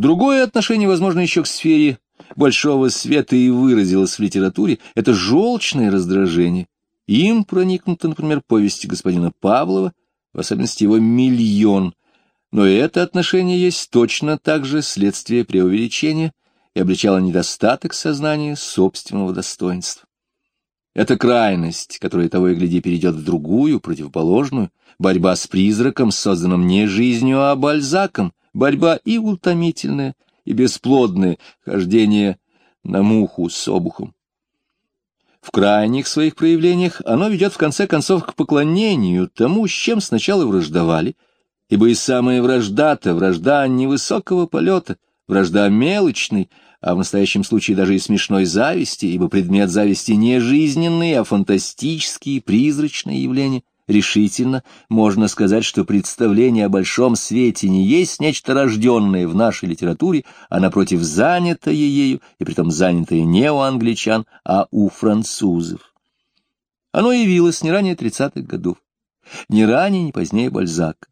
Другое отношение, возможно, еще к сфере большого света и выразилось в литературе, это желчное раздражение. Им проникнуты, например, повести господина Павлова, в особенности его «Миллион», но это отношение есть точно так же следствие преувеличения и обличало недостаток сознания собственного достоинства. Это крайность, которая того и гляди перейдет в другую, противоположную, борьба с призраком, созданным не жизнью, а бальзаком, борьба и утомительная, и бесплодное, хождение на муху с обухом. В крайних своих проявлениях оно ведет в конце концов к поклонению тому, с чем сначала враждовали, ибо и самая вражда-то вражда невысокого полета, вражда мелочной, а в настоящем случае даже и смешной зависти, ибо предмет зависти не жизненный, а фантастические, призрачные явления. Решительно можно сказать, что представление о большом свете не есть нечто рожденное в нашей литературе, а, напротив, занятое ею, и притом занятое не у англичан, а у французов. Оно явилось не ранее тридцатых годов, не ранее, не позднее Бальзака.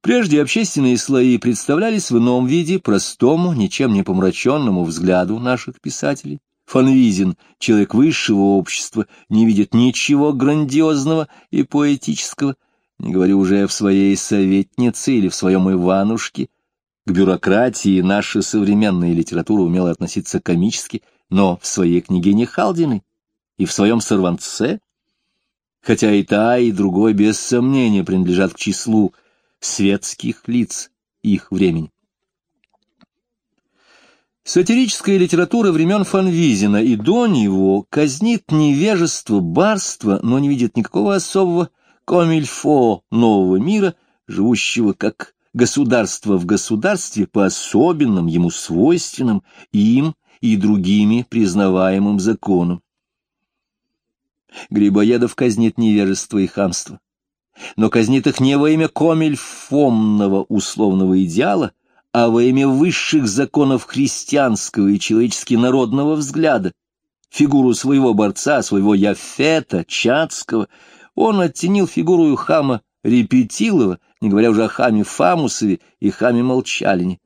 Прежде общественные слои представлялись в ином виде простому, ничем не помраченному взгляду наших писателей. Фанвизин, человек высшего общества, не видит ничего грандиозного и поэтического, не говорю уже в своей советнице или в своем Иванушке. К бюрократии наша современная литература умела относиться комически, но в своей княгине Халдиной и в своем сорванце, хотя и та, и другой без сомнения принадлежат к числу светских лиц их времени. Сатирическая литература времен Фанвизина и до него казнит невежество, барство, но не видит никакого особого комильфо нового мира, живущего как государство в государстве по особенным ему свойственным им и другими признаваемым законам. Грибоедов казнит невежество и хамство но казнит их не во имя комельфомного условного идеала, а во имя высших законов христианского и человечески народного взгляда. Фигуру своего борца, своего Яфета, Чацкого, он оттенил фигуру хама Репетилова, не говоря уже о хаме Фамусове и хаме Молчалине.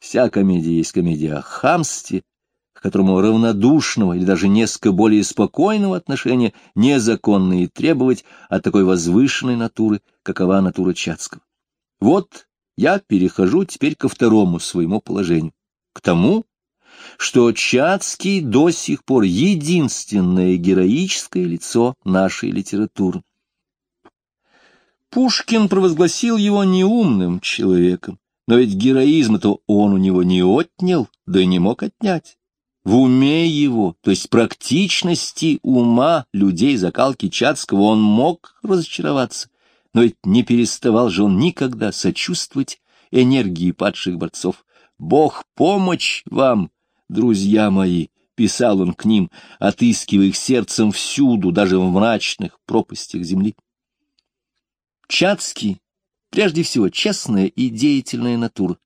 Вся комедия есть комедия о хамстве, к которому равнодушного или даже несколько более спокойного отношения незаконно и требовать от такой возвышенной натуры, какова натура Чацкого. Вот я перехожу теперь ко второму своему положению, к тому, что Чацкий до сих пор единственное героическое лицо нашей литературы. Пушкин провозгласил его неумным человеком, но ведь героизм-то он у него не отнял, да и не мог отнять. В уме его, то есть практичности ума людей закалки Чацкого он мог разочароваться, но ведь не переставал же он никогда сочувствовать энергии падших борцов. «Бог, помощь вам, друзья мои!» — писал он к ним, отыскивая их сердцем всюду, даже в мрачных пропастях земли. Чацкий, прежде всего, честная и деятельная натура,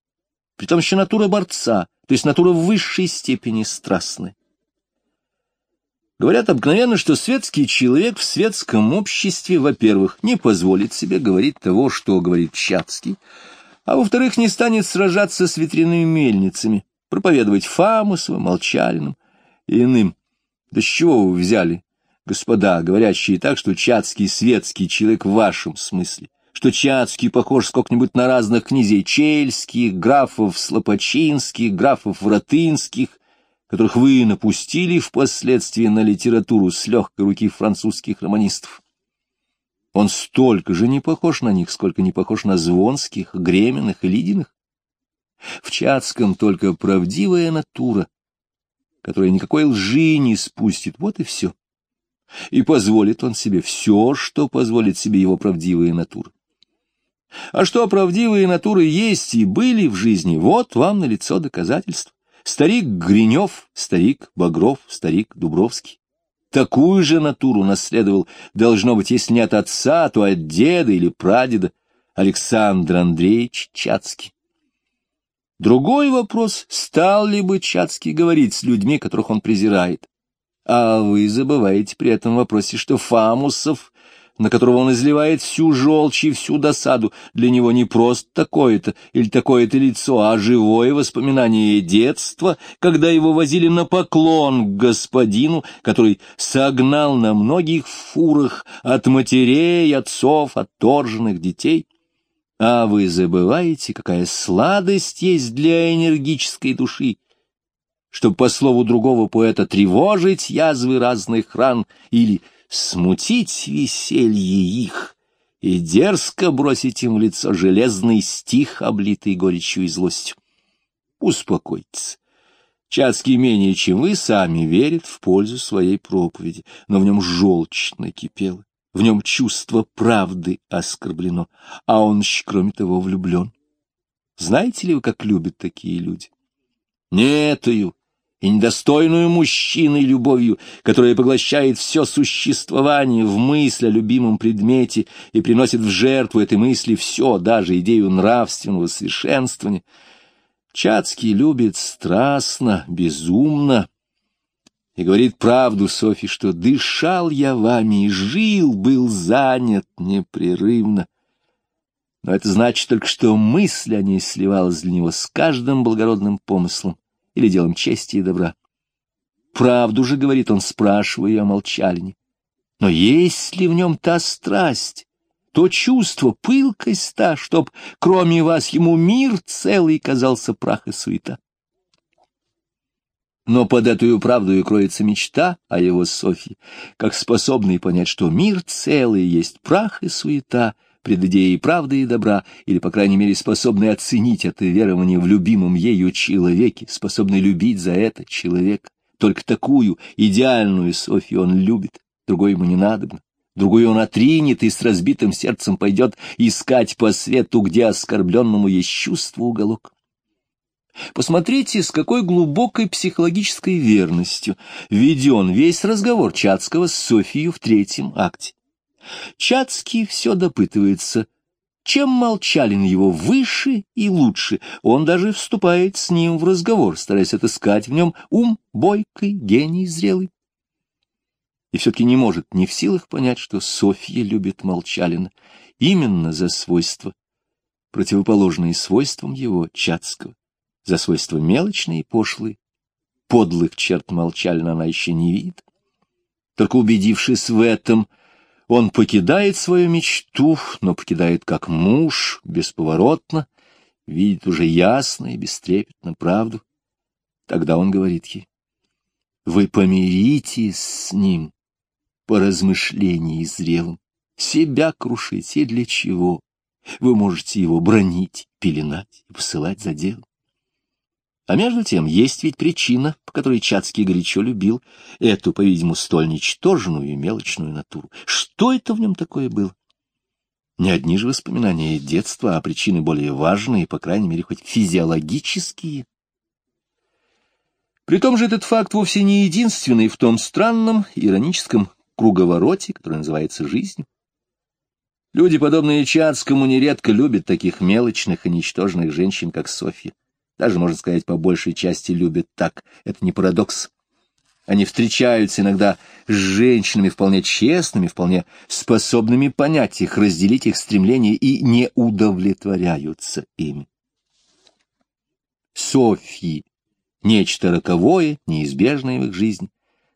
притом еще натура борца — то есть натура в высшей степени страстная. Говорят обыкновенно, что светский человек в светском обществе, во-первых, не позволит себе говорить того, что говорит Чацкий, а во-вторых, не станет сражаться с ветряными мельницами, проповедовать Фамусовым, Молчалиным и иным. Да с чего вы взяли, господа, говорящие так, что Чацкий светский человек в вашем смысле? что Чацкий похож сколько-нибудь на разных князей чельских, графов слопочинских, графов вратынских, которых вы напустили впоследствии на литературу с легкой руки французских романистов. Он столько же не похож на них, сколько не похож на Звонских, Гременных и Лидиных. В Чацком только правдивая натура, которая никакой лжи не спустит, вот и все. И позволит он себе все, что позволит себе его правдивая натура. А что правдивые натуры есть и были в жизни, вот вам налицо доказательств. Старик Гринев, старик Багров, старик Дубровский. Такую же натуру наследовал, должно быть, если не от отца, то от деда или прадеда, Александр Андреевич Чацкий. Другой вопрос, стал ли бы Чацкий говорить с людьми, которых он презирает. А вы забываете при этом вопросе, что Фамусов на которого он изливает всю желчь и всю досаду, для него не просто такое-то или такое-то лицо, а живое воспоминание детства, когда его возили на поклон к господину, который согнал на многих фурах от матерей, отцов, отторженных детей. А вы забываете, какая сладость есть для энергической души, чтобы, по слову другого поэта, тревожить язвы разных ран или смутить веселье их и дерзко бросить им в лицо железный стих, облитый горечью и злостью. Успокойтесь. Чацкий менее, чем вы, сами верит в пользу своей проповеди, но в нем желчь накипела, в нем чувство правды оскорблено, а он, кроме того, влюблен. Знаете ли вы, как любят такие люди? Нетую и недостойную мужчиной любовью, которая поглощает все существование в мысль о любимом предмете и приносит в жертву этой мысли все, даже идею нравственного совершенствования. Чацкий любит страстно, безумно, и говорит правду Софи, что дышал я вами и жил, был занят непрерывно. Но это значит только, что мысль о ней сливалась для него с каждым благородным помыслом или делом чести и добра. Правду же, говорит он, спрашивая о молчалине. Но есть ли в нем та страсть, то чувство, пылкость та, чтоб, кроме вас, ему мир целый казался прах и суета? Но под эту правду и кроется мечта о его Софье, как способный понять, что мир целый есть прах и суета — пред идеей правды и добра, или, по крайней мере, способный оценить это верование в любимом ею человеке, способный любить за это человека. Только такую идеальную Софью он любит, другой ему не надобно. Другую он отринет и с разбитым сердцем пойдет искать по свету, где оскорбленному есть чувство уголок. Посмотрите, с какой глубокой психологической верностью веден весь разговор Чацкого с Софией в третьем акте. Чацкий все допытывается, чем Молчалин его выше и лучше. Он даже вступает с ним в разговор, стараясь отыскать в нем ум бойкий, гений зрелый. И все-таки не может, не в силах понять, что Софья любит Молчалина именно за свойства, противоположные свойствам его, Чацкого, за свойства мелочные и пошлые. Подлых черт Молчалина она еще не видит. Только убедившись в этом, — он покидает свою мечту, но покидает как муж, бесповоротно, видит уже ясно и бестрепетно правду. Тогда он говорит ей, «Вы помиритесь с ним по размышлении зрелым, себя крушите для чего? Вы можете его бронить, пеленать и посылать за делом. А между тем, есть ведь причина, по которой Чацкий горячо любил эту, по-видимому, столь ничтожную и мелочную натуру. Что это в нем такое было? Не одни же воспоминания детства, а причины более важные, по крайней мере, хоть физиологические. При том же этот факт вовсе не единственный в том странном, ироническом круговороте, который называется жизнью. Люди, подобные Чацкому, нередко любят таких мелочных и ничтожных женщин, как Софья даже, можно сказать, по большей части любят так. Это не парадокс. Они встречаются иногда с женщинами вполне честными, вполне способными понять их, разделить их стремления и не удовлетворяются ими. Софьи — нечто роковое, неизбежное в их жизни,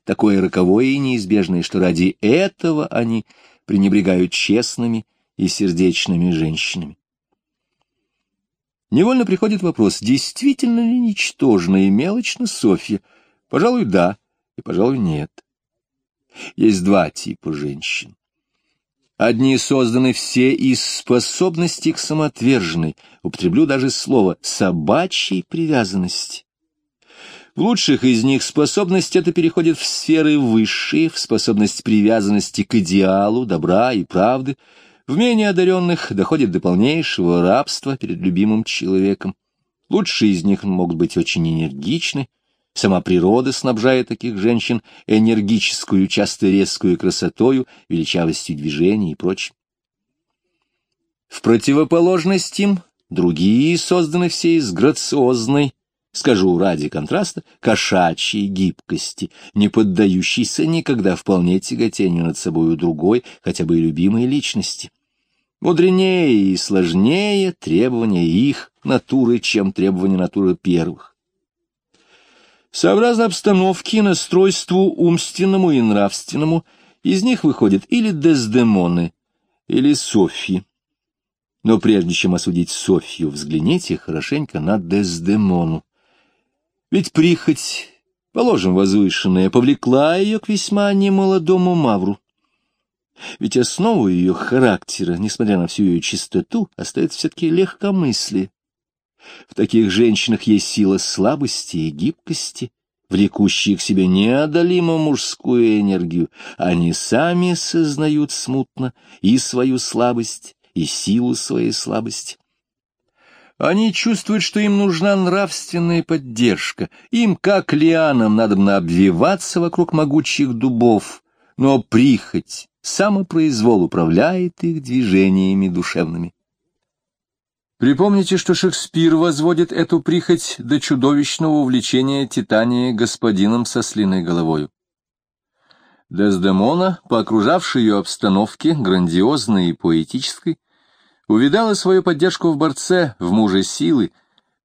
такое роковое и неизбежное, что ради этого они пренебрегают честными и сердечными женщинами. Невольно приходит вопрос, действительно ли ничтожна и мелочна Софья? Пожалуй, да, и, пожалуй, нет. Есть два типа женщин. Одни созданы все из способности к самоотверженной, употреблю даже слово «собачьей привязанности». В лучших из них способность эта переходит в сферы высшие, в способность привязанности к идеалу, добра и правды — в менее одаренных доходит до полнейшего рабства перед любимым человеком. Лучшие из них могут быть очень энергичны. Сама природа снабжает таких женщин энергическую, часто резкую красотою, величавостью движений и прочим. В противоположность им другие созданы все из грациозной, скажу ради контраста, кошачьей гибкости, не поддающейся никогда вполне тяготению над собою другой, хотя бы и любимой личности. Мудренее и сложнее требования их натуры, чем требования натуры первых. Сообразно обстановке, настройству умственному и нравственному, из них выходят или Дездемоны, или Софьи. Но прежде чем осудить Софью, взгляните хорошенько на Дездемону. Ведь прихоть, положим, возвышенная, повлекла ее к весьма немолодому Мавру. Ведь основу ее характера, несмотря на всю ее чистоту, остается все-таки легкомыслие. В таких женщинах есть сила слабости и гибкости, влекущие к себе неодолимо мужскую энергию. Они сами сознают смутно и свою слабость, и силу своей слабости. Они чувствуют, что им нужна нравственная поддержка. Им, как лианам, надо обвиваться вокруг могучих дубов, но прихоть, самопроизвол управляет их движениями душевными. Припомните, что Шекспир возводит эту прихоть до чудовищного увлечения Титания господином со слиной головою. Дездемона, по окружавшей ее обстановке, грандиозной и поэтической, увидала свою поддержку в борце, в муже силы,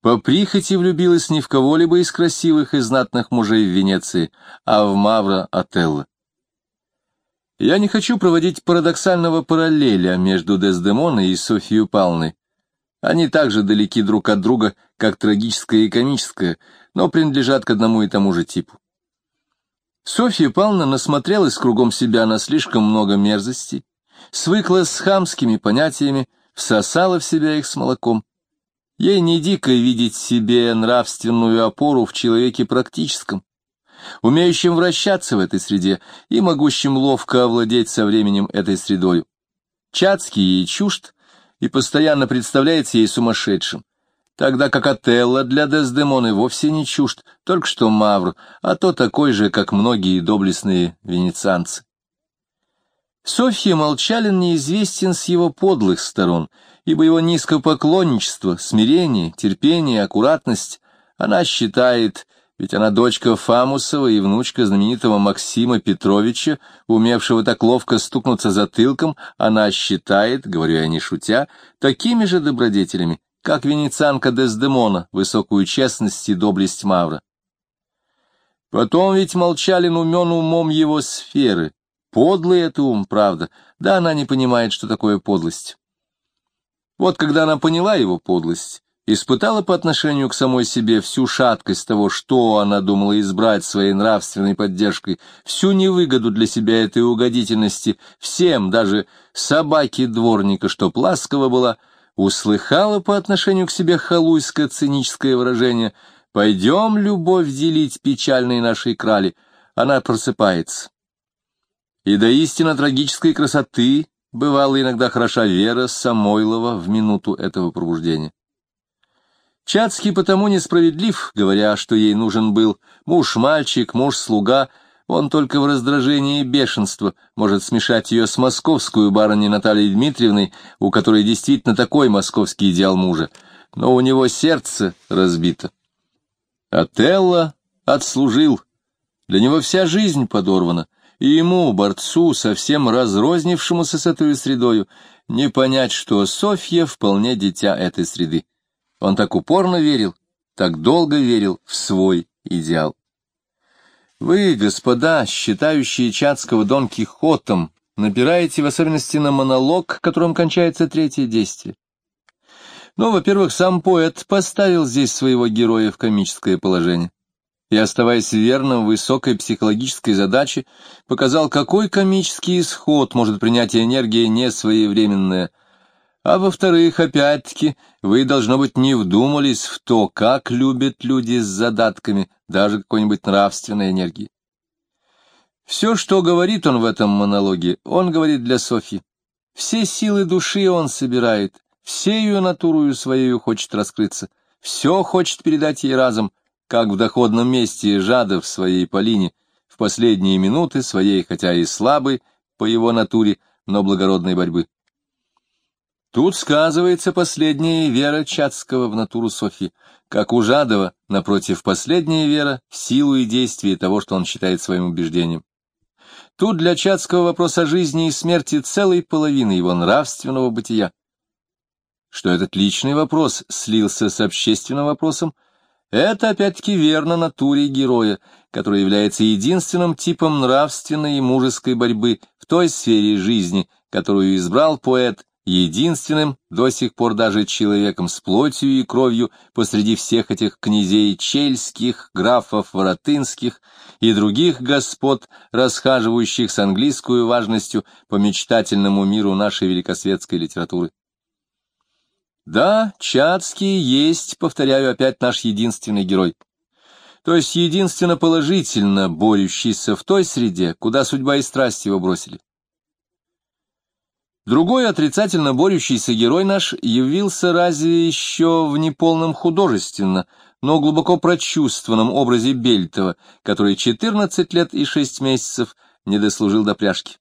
по прихоти влюбилась не в кого-либо из красивых и знатных мужей в Венеции, а в Мавра Отелло. Я не хочу проводить парадоксального параллеля между Дездемоной и Софией Павловной. Они так же далеки друг от друга, как трагическое и комическое, но принадлежат к одному и тому же типу. Софья Павловна насмотрелась кругом себя на слишком много мерзостей, свыклась с хамскими понятиями, всосала в себя их с молоком. Ей не дико видеть себе нравственную опору в человеке практическом, умеющим вращаться в этой среде и могущим ловко овладеть со временем этой средою. Чацкий ей чужд и постоянно представляется ей сумасшедшим, тогда как Отелло для Дездемоны вовсе не чужд, только что Мавр, а то такой же, как многие доблестные венецианцы. Софья Молчалин неизвестен с его подлых сторон, ибо его низкопоклонничество, смирение, терпение, аккуратность она считает, ведь она дочка Фамусова и внучка знаменитого Максима Петровича, умевшего так ловко стукнуться затылком, она считает, говорю я не шутя, такими же добродетелями, как венецианка Дездемона, высокую честность и доблесть Мавра. Потом ведь Молчалин умен умом его сферы, Подлый это ум, правда, да она не понимает, что такое подлость. Вот когда она поняла его подлость, испытала по отношению к самой себе всю шаткость того, что она думала избрать своей нравственной поддержкой, всю невыгоду для себя этой угодительности, всем, даже собаке дворника, что ласково была, услыхала по отношению к себе халуйское циническое выражение «Пойдем, любовь, делить печальные нашей крали», она просыпается и до истинно трагической красоты бывала иногда хороша вера Самойлова в минуту этого пробуждения. Чацкий потому несправедлив, говоря, что ей нужен был муж-мальчик, муж-слуга, он только в раздражении и бешенство может смешать ее с московскую барыней Натальей Дмитриевной, у которой действительно такой московский идеал мужа, но у него сердце разбито. Отелло отслужил, для него вся жизнь подорвана — и ему, борцу, совсем разрознившемуся с этой средою, не понять, что Софья вполне дитя этой среды. Он так упорно верил, так долго верил в свой идеал. Вы, господа, считающие Чацкого Дон Кихотом, напираете в особенности на монолог, которым кончается третье действие. Ну, во-первых, сам поэт поставил здесь своего героя в комическое положение и, оставаясь верным высокой психологической задаче, показал, какой комический исход может принять энергия несвоевременная. А во-вторых, опять-таки, вы, должно быть, не вдумались в то, как любят люди с задатками даже какой-нибудь нравственной энергии. Все, что говорит он в этом монологе, он говорит для Софьи. Все силы души он собирает, все ее натурою своею хочет раскрыться, все хочет передать ей разом, как в доходном месте Жада в своей Полине в последние минуты своей, хотя и слабой по его натуре, но благородной борьбы. Тут сказывается последняя вера Чацкого в натуру Софьи, как у Жадова, напротив, последняя вера в силу и действие того, что он считает своим убеждением. Тут для Чацкого вопрос о жизни и смерти целой половины его нравственного бытия. Что этот личный вопрос слился с общественным вопросом, это опять-таки верно натуре героя, который является единственным типом нравственной и мужеской борьбы в той сфере жизни, которую избрал поэт, единственным до сих пор даже человеком с плотью и кровью посреди всех этих князей чельских, графов воротынских и других господ, расхаживающих с английскую важностью по мечтательному миру нашей великосветской литературы. Да, Чацкий есть, повторяю опять, наш единственный герой. То есть единственно положительно борющийся в той среде, куда судьба и страсть его бросили. Другой отрицательно борющийся герой наш явился разве еще в неполном художественно, но глубоко прочувствованном образе Бельтова, который 14 лет и 6 месяцев не дослужил до пляшки.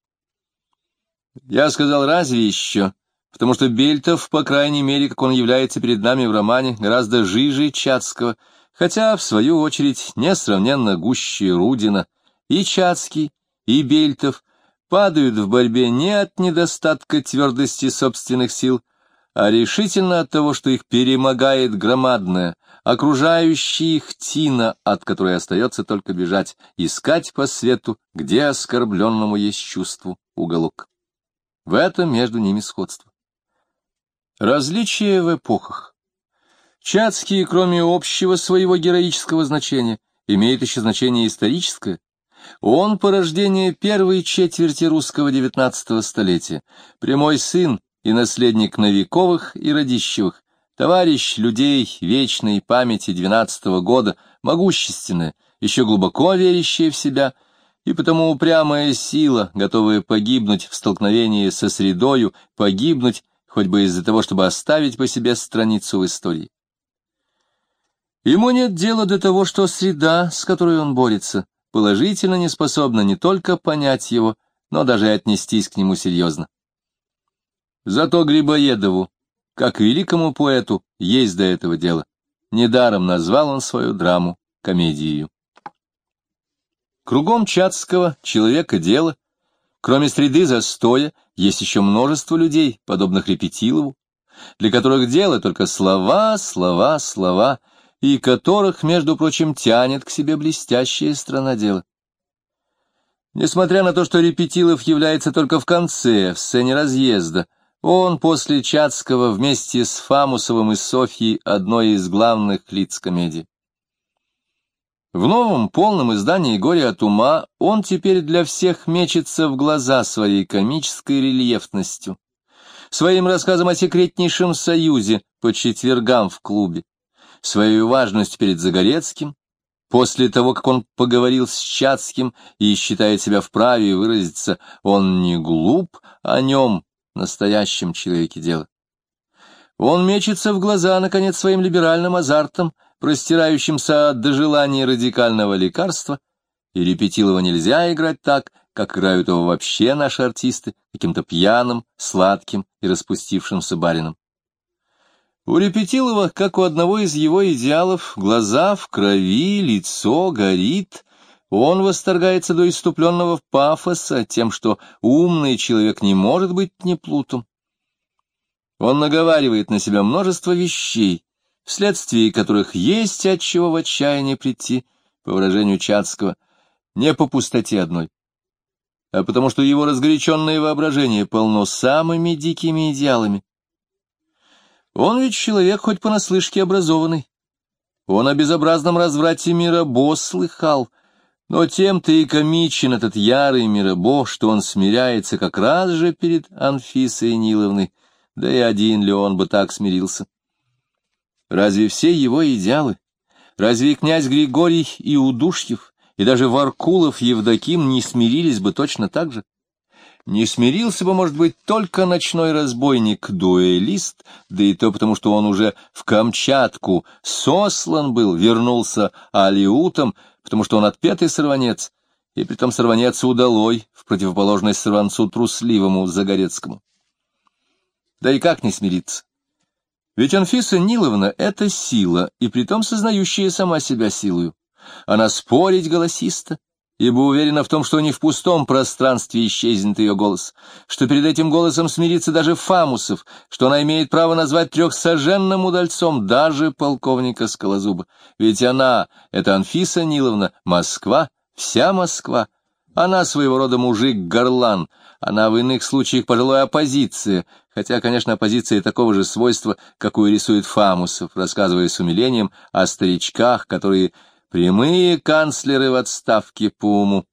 Я сказал «разве еще», потому что Бельтов, по крайней мере, как он является перед нами в романе, гораздо жиже Чацкого, хотя, в свою очередь, несравненно гуще Рудина, и Чацкий, и Бельтов падают в борьбе не от недостатка твердости собственных сил, а решительно от того, что их перемогает громадная, окружающая их тина, от которой остается только бежать, искать по свету, где оскорбленному есть чувству уголок. В этом между ними сходство. Различия в эпохах. Чацкий, кроме общего своего героического значения, имеет еще значение историческое. Он порождение первой четверти русского XIX столетия, прямой сын и наследник Новиковых и Радищевых, товарищ людей вечной памяти двенадцатого года, могущественная, еще глубоко верящая в себя, и потому упрямая сила, готовая погибнуть в столкновении со средою, погибнуть хоть бы из-за того, чтобы оставить по себе страницу в истории. Ему нет дела до того, что среда, с которой он борется, положительно не способна не только понять его, но даже отнестись к нему серьезно. Зато Грибоедову, как великому поэту, есть до этого дело. Недаром назвал он свою драму комедией. Кругом Чацкого человека дела — Кроме среды застоя, есть еще множество людей, подобных Репетилову, для которых дело только слова, слова, слова, и которых, между прочим, тянет к себе блестящая страна дела. Несмотря на то, что Репетилов является только в конце, в сцене разъезда, он после Чацкого вместе с Фамусовым и Софьей одной из главных лиц комедии. В новом полном издании «Горе от ума» он теперь для всех мечется в глаза своей комической рельефностью, своим рассказом о секретнейшем союзе по четвергам в клубе, своей важностью перед Загорецким, после того, как он поговорил с Чацким и считает себя вправе выразиться, он не глуп о нем, настоящем человеке дела. Он мечется в глаза, наконец, своим либеральным азартом, простирающимся до желания радикального лекарства, и Репетилова нельзя играть так, как играют его вообще наши артисты, каким-то пьяным, сладким и распустившимся барином. У Репетилова, как у одного из его идеалов, глаза в крови, лицо горит, он восторгается до иступленного пафоса тем, что умный человек не может быть неплутом. Он наговаривает на себя множество вещей, вследствие которых есть от чего в отчаяние прийти, по выражению Чацкого, не по пустоте одной, а потому что его разгоряченное воображение полно самыми дикими идеалами. Он ведь человек хоть понаслышке образованный. Он о безобразном разврате Мирабо слыхал, но тем-то и комичен этот ярый Мирабо, что он смиряется как раз же перед Анфисой Ниловной, да и один ли он бы так смирился. Разве все его идеалы, разве князь Григорий и Удушьев, и даже Варкулов Евдоким не смирились бы точно так же? Не смирился бы, может быть, только ночной разбойник-дуэлист, да и то потому, что он уже в Камчатку сослан был, вернулся алиутом, потому что он отпетый сорванец, и притом сорванец удалой, в противоположность сорванцу трусливому Загорецкому. Да и как не смириться? Ведь Анфиса Ниловна — это сила, и притом сознающая сама себя силою. Она спорить голосиста, ибо уверена в том, что не в пустом пространстве исчезнет ее голос, что перед этим голосом смирится даже Фамусов, что она имеет право назвать трехсоженным удальцом даже полковника Скалозуба. Ведь она, это Анфиса Ниловна, Москва, вся Москва, она своего рода мужик-горлан, она в иных случаях пожилая оппозиция, хотя, конечно, оппозиция такого же свойства, какую рисует Фамусов, рассказывая с умилением о старичках, которые прямые канцлеры в отставке по уму.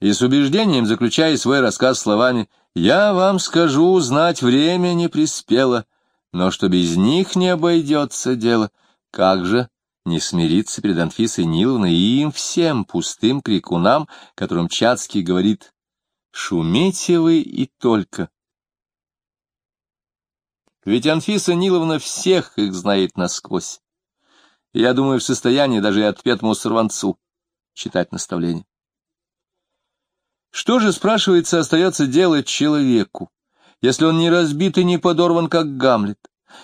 И с убеждением, заключая свой рассказ словами «Я вам скажу, знать время не приспело, но что без них не обойдется дело, как же не смириться перед Анфисой Ниловной и им всем пустым крикунам, которым Чацкий говорит «Шумите вы и только». Ведь Анфиса Ниловна всех их знает насквозь. я думаю, в состоянии даже и отпетому сорванцу читать наставления. Что же, спрашивается, остается делать человеку, если он не разбит и не подорван, как Гамлет?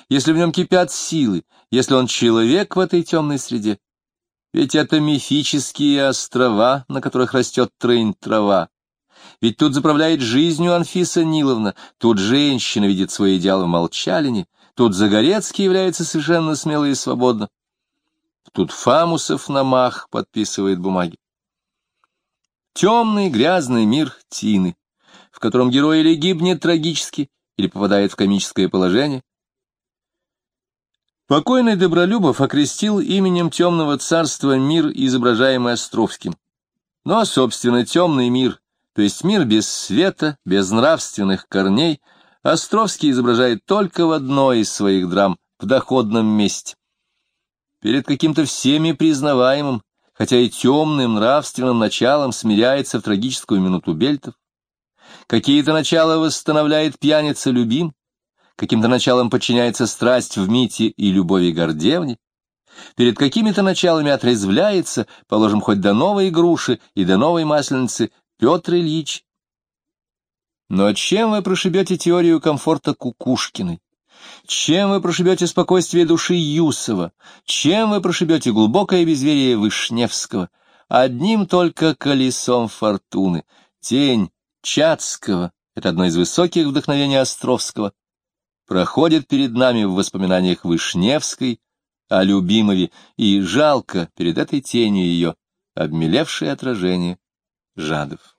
Если в нем кипят силы, если он человек в этой темной среде. Ведь это мифические острова, на которых растет трынь-трава. Ведь тут заправляет жизнью Анфиса Ниловна, тут женщина видит свой идеал в молчалине, тут Загорецкий является совершенно смело и свободно. Тут Фамусов на мах подписывает бумаги. Темный грязный мир Тины, в котором герой или гибнет трагически, или попадает в комическое положение, Покойный Добролюбов окрестил именем темного царства мир, изображаемый Островским. Но, собственно, темный мир, то есть мир без света, без нравственных корней, Островский изображает только в одной из своих драм, в доходном месте. Перед каким-то всеми признаваемым, хотя и темным нравственным началом смиряется в трагическую минуту Бельтов. Какие-то начала восстановляет пьяница любим, каким-то началом подчиняется страсть в Мите и любови Гордевне, перед какими-то началами отрезвляется, положим, хоть до новой груши и до новой масленицы, Петр Ильич. Но чем вы прошибете теорию комфорта Кукушкиной? Чем вы прошибете спокойствие души Юсова? Чем вы прошибете глубокое безверие Вышневского? Одним только колесом фортуны. Тень Чацкого — это одно из высоких вдохновений Островского проходит перед нами в воспоминаниях Вышневской о Любимове, и жалко перед этой тенью ее обмелевшее отражение Жадов.